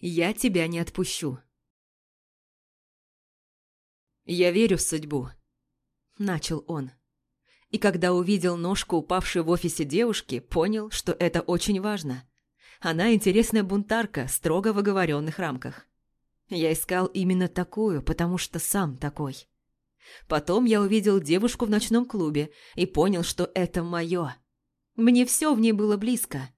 Я тебя не отпущу. Я верю в судьбу. Начал он. И когда увидел ножку, упавшую в офисе девушки, понял, что это очень важно. Она интересная бунтарка, строго в оговоренных рамках. Я искал именно такую, потому что сам такой. Потом я увидел девушку в ночном клубе и понял, что это мое. Мне все в ней было близко.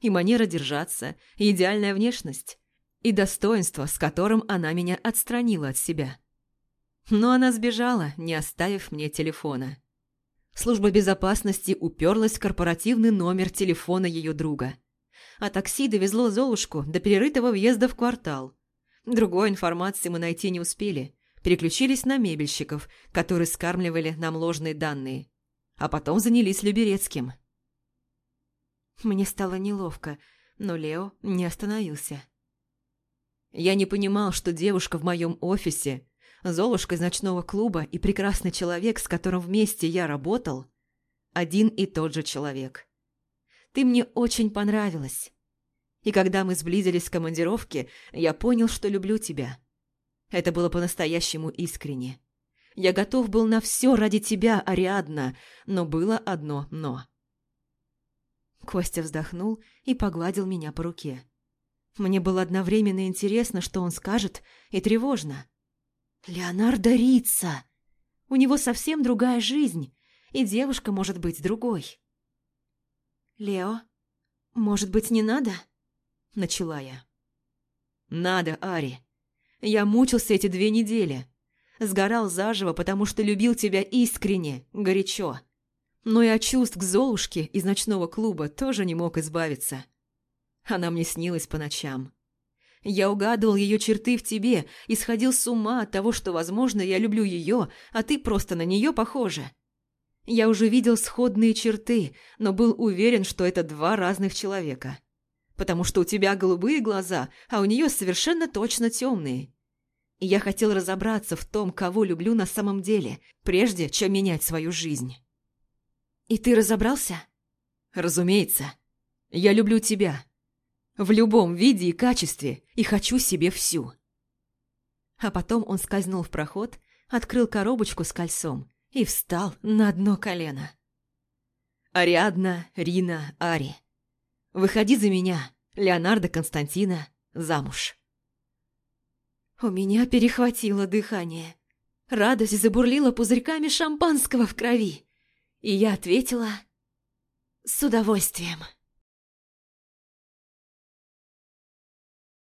И манера держаться, и идеальная внешность, и достоинство, с которым она меня отстранила от себя. Но она сбежала, не оставив мне телефона. Служба безопасности уперлась в корпоративный номер телефона ее друга. А такси довезло Золушку до перерытого въезда в квартал. Другой информации мы найти не успели. Переключились на мебельщиков, которые скармливали нам ложные данные. А потом занялись Люберецким. Мне стало неловко, но Лео не остановился. Я не понимал, что девушка в моем офисе, Золушка из ночного клуба и прекрасный человек, с которым вместе я работал, один и тот же человек. Ты мне очень понравилась. И когда мы сблизились в командировке, я понял, что люблю тебя. Это было по-настоящему искренне. Я готов был на все ради тебя, Ариадна, но было одно «но». Костя вздохнул и погладил меня по руке. Мне было одновременно интересно, что он скажет, и тревожно. «Леонардо Рица! У него совсем другая жизнь, и девушка может быть другой». «Лео, может быть, не надо?» начала я. «Надо, Ари. Я мучился эти две недели. Сгорал заживо, потому что любил тебя искренне, горячо. Но и от чувств к Золушке из ночного клуба тоже не мог избавиться. Она мне снилась по ночам. Я угадывал ее черты в тебе и сходил с ума от того, что, возможно, я люблю ее, а ты просто на нее похожа. Я уже видел сходные черты, но был уверен, что это два разных человека потому что у тебя голубые глаза, а у нее совершенно точно темные. И я хотел разобраться в том, кого люблю на самом деле, прежде чем менять свою жизнь. И ты разобрался? Разумеется. Я люблю тебя. В любом виде и качестве, и хочу себе всю. А потом он скользнул в проход, открыл коробочку с кольцом и встал на одно колено. Ариадна, Рина, Ари. Выходи за меня, Леонардо Константина, замуж. У меня перехватило дыхание. Радость забурлила пузырьками шампанского в крови. И я ответила с удовольствием.